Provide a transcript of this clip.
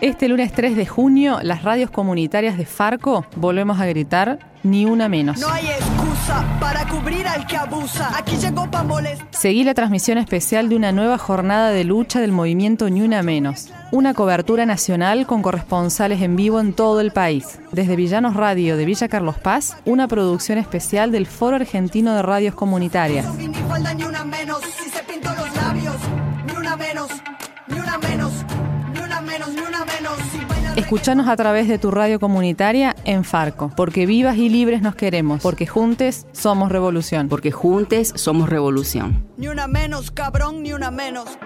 Este lunes 3 de junio, las radios comunitarias de Farco volvemos a gritar ni una menos. No hay excusa para cubrir al que abusa. Aquí llegó para molestar. Seguí la transmisión especial de una nueva jornada de lucha del movimiento Ni Una Menos. Una cobertura nacional con corresponsales en vivo en todo el país. Desde Villanos Radio de Villa Carlos Paz, una producción especial del Foro Argentino de Radios Comunitarias. Ni falda ni una menos. Si se pintó los labios, ni una menos, ni una menos, Escuchanos a través de tu radio comunitaria en Farco, porque vivas y libres nos queremos, porque juntes somos revolución. Porque juntes somos revolución. Ni una menos, cabrón, ni una menos.